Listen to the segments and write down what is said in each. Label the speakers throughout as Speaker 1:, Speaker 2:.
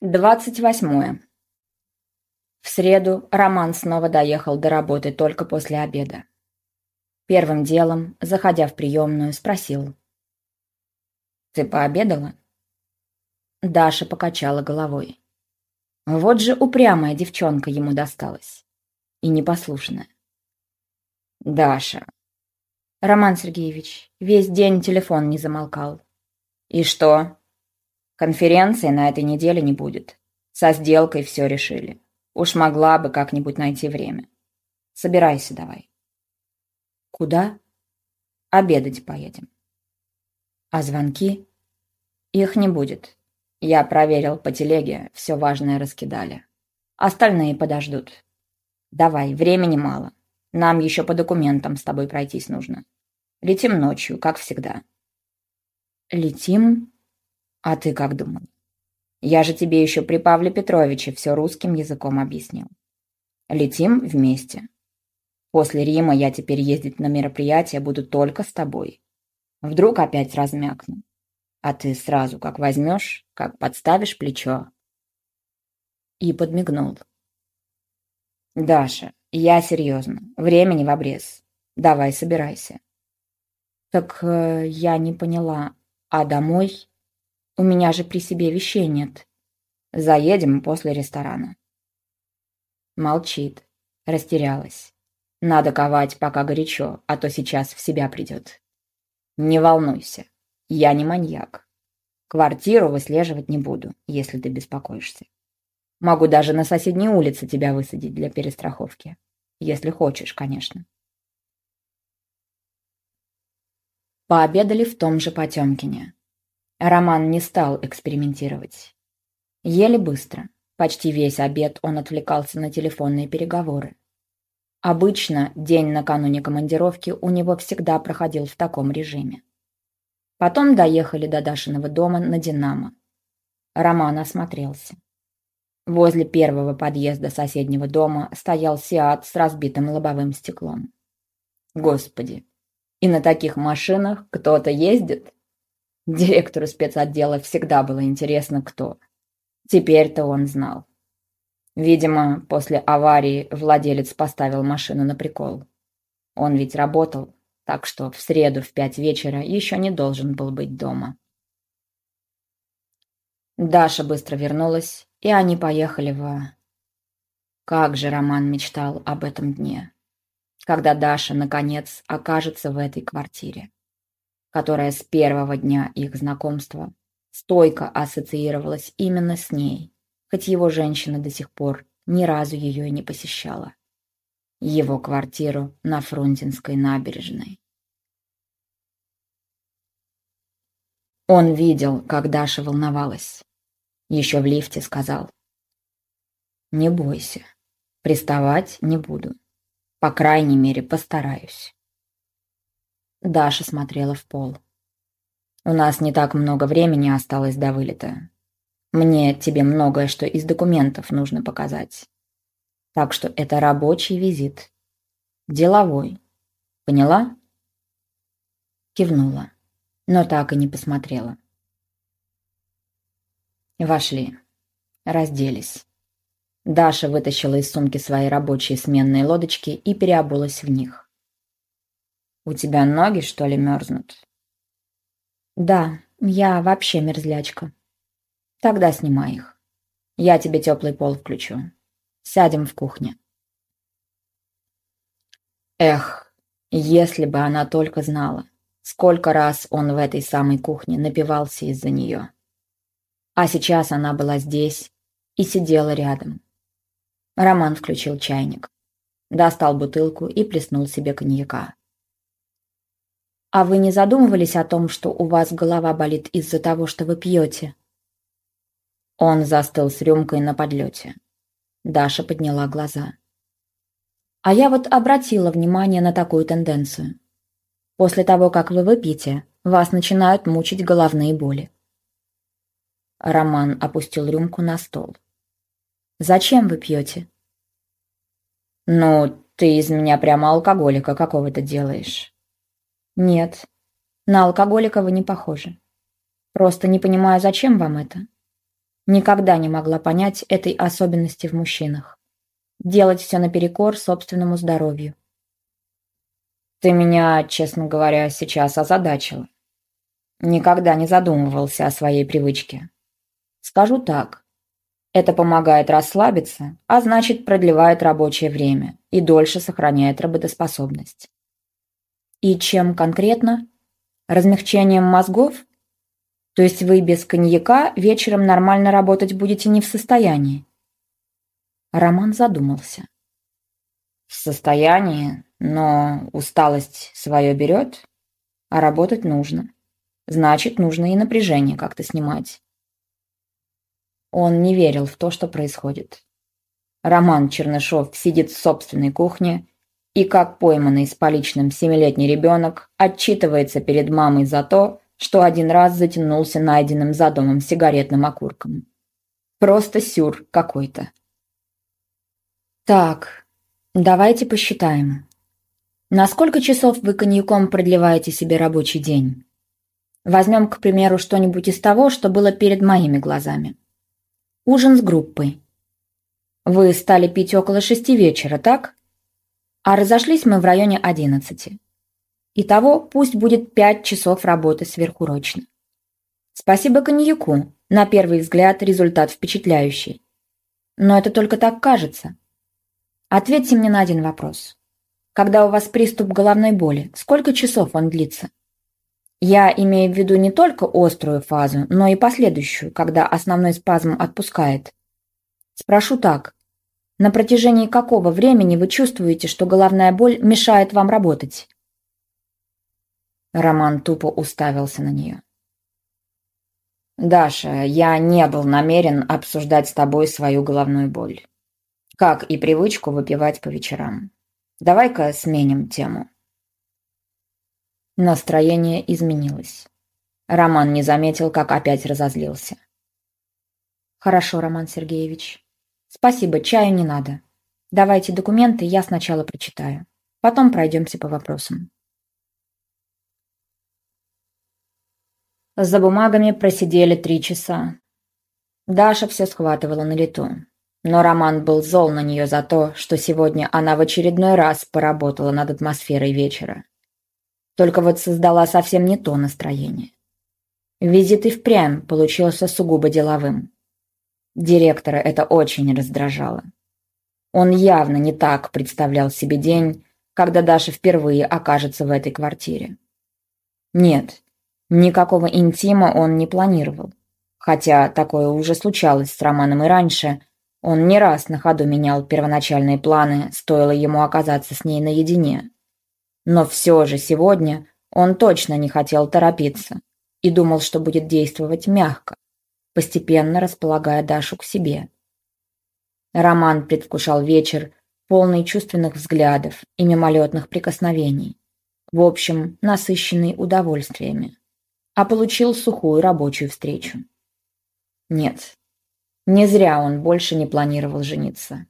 Speaker 1: Двадцать восьмое. В среду Роман снова доехал до работы только после обеда. Первым делом, заходя в приемную, спросил. «Ты пообедала?» Даша покачала головой. Вот же упрямая девчонка ему досталась. И непослушная. «Даша». «Роман Сергеевич, весь день телефон не замолкал». «И что?» Конференции на этой неделе не будет. Со сделкой все решили. Уж могла бы как-нибудь найти время. Собирайся давай. Куда? Обедать поедем. А звонки? Их не будет. Я проверил по телеге, все важное раскидали. Остальные подождут. Давай, времени мало. Нам еще по документам с тобой пройтись нужно. Летим ночью, как всегда. Летим? А ты как думал? Я же тебе еще при Павле Петровиче все русским языком объяснил. Летим вместе. После Рима я теперь ездить на мероприятия буду только с тобой. Вдруг опять размякну. А ты сразу как возьмешь, как подставишь плечо. И подмигнул. Даша, я серьезно. Времени в обрез. Давай, собирайся. Так э, я не поняла. А домой? У меня же при себе вещей нет. Заедем после ресторана. Молчит. Растерялась. Надо ковать, пока горячо, а то сейчас в себя придет. Не волнуйся. Я не маньяк. Квартиру выслеживать не буду, если ты беспокоишься. Могу даже на соседней улице тебя высадить для перестраховки. Если хочешь, конечно. Пообедали в том же Потемкине. Роман не стал экспериментировать. Еле быстро. Почти весь обед он отвлекался на телефонные переговоры. Обычно день накануне командировки у него всегда проходил в таком режиме. Потом доехали до Дашиного дома на «Динамо». Роман осмотрелся. Возле первого подъезда соседнего дома стоял «Сиат» с разбитым лобовым стеклом. Господи, и на таких машинах кто-то ездит? Директору спецотдела всегда было интересно, кто. Теперь-то он знал. Видимо, после аварии владелец поставил машину на прикол. Он ведь работал, так что в среду в пять вечера еще не должен был быть дома. Даша быстро вернулась, и они поехали в... Как же Роман мечтал об этом дне, когда Даша, наконец, окажется в этой квартире которая с первого дня их знакомства стойко ассоциировалась именно с ней, хоть его женщина до сих пор ни разу ее и не посещала. Его квартиру на Фрунзенской набережной. Он видел, как Даша волновалась. Еще в лифте сказал. «Не бойся, приставать не буду. По крайней мере, постараюсь». Даша смотрела в пол. «У нас не так много времени осталось до вылета. Мне тебе многое, что из документов нужно показать. Так что это рабочий визит. Деловой. Поняла?» Кивнула, но так и не посмотрела. Вошли. Разделись. Даша вытащила из сумки свои рабочие сменные лодочки и переобулась в них. У тебя ноги, что ли, мерзнут? Да, я вообще мерзлячка. Тогда снимай их. Я тебе теплый пол включу. Сядем в кухне. Эх, если бы она только знала, сколько раз он в этой самой кухне напивался из-за нее. А сейчас она была здесь и сидела рядом. Роман включил чайник, достал бутылку и плеснул себе коньяка. А вы не задумывались о том, что у вас голова болит из-за того, что вы пьете? Он застыл с рюмкой на подлете. Даша подняла глаза. А я вот обратила внимание на такую тенденцию. После того, как вы выпьете, вас начинают мучить головные боли. Роман опустил рюмку на стол. «Зачем вы пьете?» «Ну, ты из меня прямо алкоголика какого-то делаешь». Нет, на алкоголика вы не похожи. Просто не понимаю, зачем вам это. Никогда не могла понять этой особенности в мужчинах. Делать все наперекор собственному здоровью. Ты меня, честно говоря, сейчас озадачила. Никогда не задумывался о своей привычке. Скажу так. Это помогает расслабиться, а значит продлевает рабочее время и дольше сохраняет работоспособность. И чем конкретно? Размягчением мозгов? То есть вы без коньяка вечером нормально работать будете не в состоянии? Роман задумался. В состоянии, но усталость свое берет, а работать нужно. Значит, нужно и напряжение как-то снимать. Он не верил в то, что происходит. Роман Чернышов сидит в собственной кухне и, как пойманный с поличным семилетний ребенок, отчитывается перед мамой за то, что один раз затянулся найденным за домом сигаретным окурком. Просто сюр какой-то. Так, давайте посчитаем. На сколько часов вы коньяком продлеваете себе рабочий день? Возьмем, к примеру, что-нибудь из того, что было перед моими глазами. Ужин с группой. Вы стали пить около шести вечера, так? А разошлись мы в районе одиннадцати. Итого пусть будет пять часов работы сверхурочно. Спасибо коньяку. На первый взгляд результат впечатляющий. Но это только так кажется. Ответьте мне на один вопрос. Когда у вас приступ головной боли, сколько часов он длится? Я имею в виду не только острую фазу, но и последующую, когда основной спазм отпускает. Спрошу так. На протяжении какого времени вы чувствуете, что головная боль мешает вам работать? Роман тупо уставился на нее. «Даша, я не был намерен обсуждать с тобой свою головную боль. Как и привычку выпивать по вечерам. Давай-ка сменим тему. Настроение изменилось. Роман не заметил, как опять разозлился. Хорошо, Роман Сергеевич. Спасибо, чаю не надо. Давайте документы, я сначала прочитаю. Потом пройдемся по вопросам. За бумагами просидели три часа. Даша все схватывала на лету. Но Роман был зол на нее за то, что сегодня она в очередной раз поработала над атмосферой вечера. Только вот создала совсем не то настроение. Визит и впрямь получился сугубо деловым. Директора это очень раздражало. Он явно не так представлял себе день, когда Даша впервые окажется в этой квартире. Нет, никакого интима он не планировал. Хотя такое уже случалось с Романом и раньше, он не раз на ходу менял первоначальные планы, стоило ему оказаться с ней наедине. Но все же сегодня он точно не хотел торопиться и думал, что будет действовать мягко, постепенно располагая Дашу к себе. Роман предвкушал вечер, полный чувственных взглядов и мимолетных прикосновений. В общем, насыщенный удовольствиями. А получил сухую рабочую встречу. Нет, не зря он больше не планировал жениться.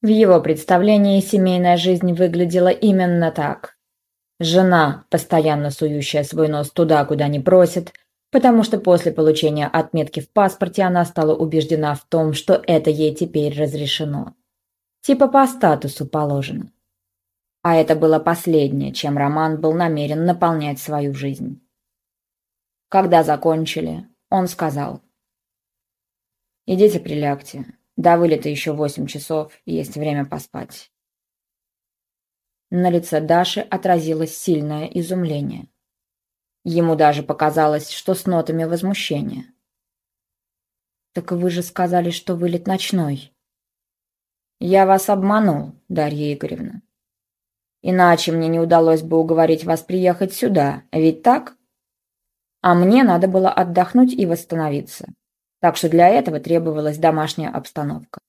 Speaker 1: В его представлении семейная жизнь выглядела именно так. Жена, постоянно сующая свой нос туда, куда не просит, потому что после получения отметки в паспорте она стала убеждена в том, что это ей теперь разрешено. Типа по статусу положено. А это было последнее, чем Роман был намерен наполнять свою жизнь. Когда закончили, он сказал – Идите прилягте. До вылета еще восемь часов, есть время поспать. На лице Даши отразилось сильное изумление. Ему даже показалось, что с нотами возмущения. «Так вы же сказали, что вылет ночной». «Я вас обманул, Дарья Игоревна. Иначе мне не удалось бы уговорить вас приехать сюда, ведь так? А мне надо было отдохнуть и восстановиться так что для этого требовалась домашняя обстановка.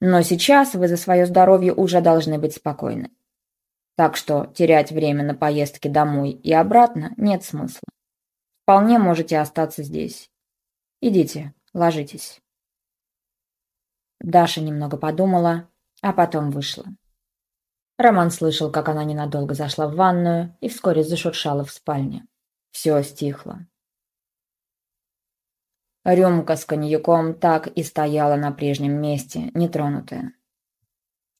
Speaker 1: Но сейчас вы за свое здоровье уже должны быть спокойны. Так что терять время на поездки домой и обратно нет смысла. Вполне можете остаться здесь. Идите, ложитесь. Даша немного подумала, а потом вышла. Роман слышал, как она ненадолго зашла в ванную и вскоре зашуршала в спальне. Все стихло. Рюмка с коньяком так и стояла на прежнем месте, нетронутая.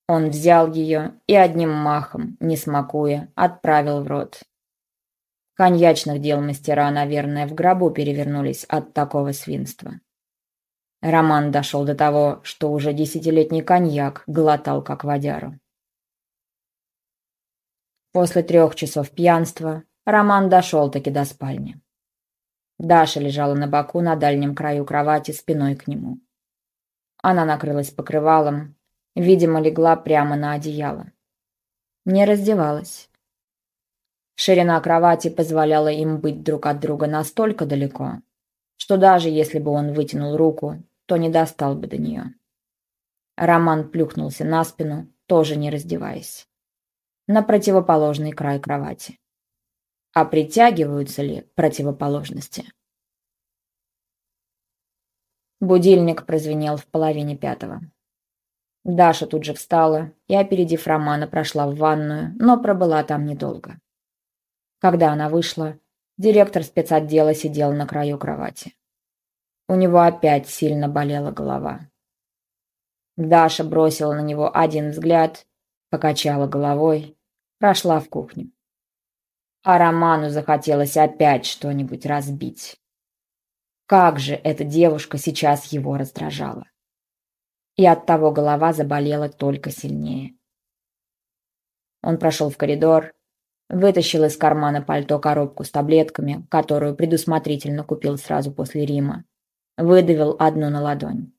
Speaker 1: Он взял ее и одним махом, не смакуя, отправил в рот. Коньячных дел мастера, наверное, в гробу перевернулись от такого свинства. Роман дошел до того, что уже десятилетний коньяк глотал как водяру. После трех часов пьянства Роман дошел-таки до спальни. Даша лежала на боку на дальнем краю кровати спиной к нему. Она накрылась покрывалом, видимо, легла прямо на одеяло. Не раздевалась. Ширина кровати позволяла им быть друг от друга настолько далеко, что даже если бы он вытянул руку, то не достал бы до нее. Роман плюхнулся на спину, тоже не раздеваясь. На противоположный край кровати. А притягиваются ли противоположности? Будильник прозвенел в половине пятого. Даша тут же встала и, опередив Романа, прошла в ванную, но пробыла там недолго. Когда она вышла, директор спецотдела сидел на краю кровати. У него опять сильно болела голова. Даша бросила на него один взгляд, покачала головой, прошла в кухню. А Роману захотелось опять что-нибудь разбить. Как же эта девушка сейчас его раздражала. И оттого голова заболела только сильнее. Он прошел в коридор, Вытащил из кармана пальто коробку с таблетками, которую предусмотрительно купил сразу после Рима. Выдавил одну на ладонь.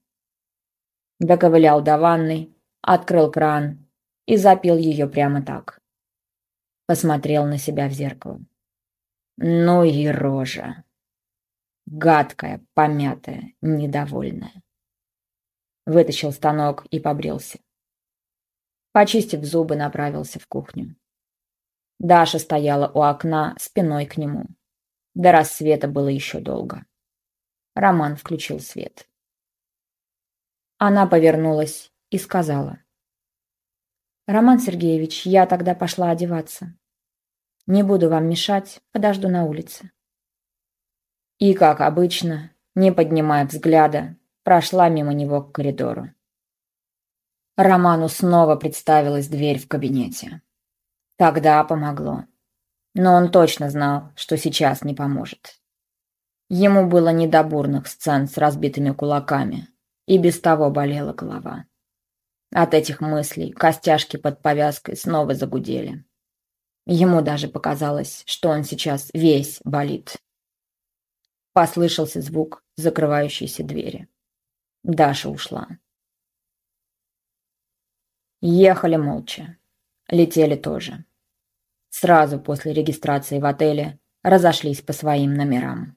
Speaker 1: Доковылял до ванной, открыл кран и запил ее прямо так. Посмотрел на себя в зеркало. Ну и рожа. Гадкая, помятая, недовольная. Вытащил станок и побрился. Почистив зубы, направился в кухню. Даша стояла у окна спиной к нему. До рассвета было еще долго. Роман включил свет. Она повернулась и сказала. «Роман Сергеевич, я тогда пошла одеваться. Не буду вам мешать, подожду на улице». И, как обычно, не поднимая взгляда, прошла мимо него к коридору. Роману снова представилась дверь в кабинете. Тогда помогло. Но он точно знал, что сейчас не поможет. Ему было не до бурных сцен с разбитыми кулаками, и без того болела голова. От этих мыслей костяшки под повязкой снова загудели. Ему даже показалось, что он сейчас весь болит. Послышался звук закрывающейся двери. Даша ушла. Ехали молча. Летели тоже. Сразу после регистрации в отеле разошлись по своим номерам.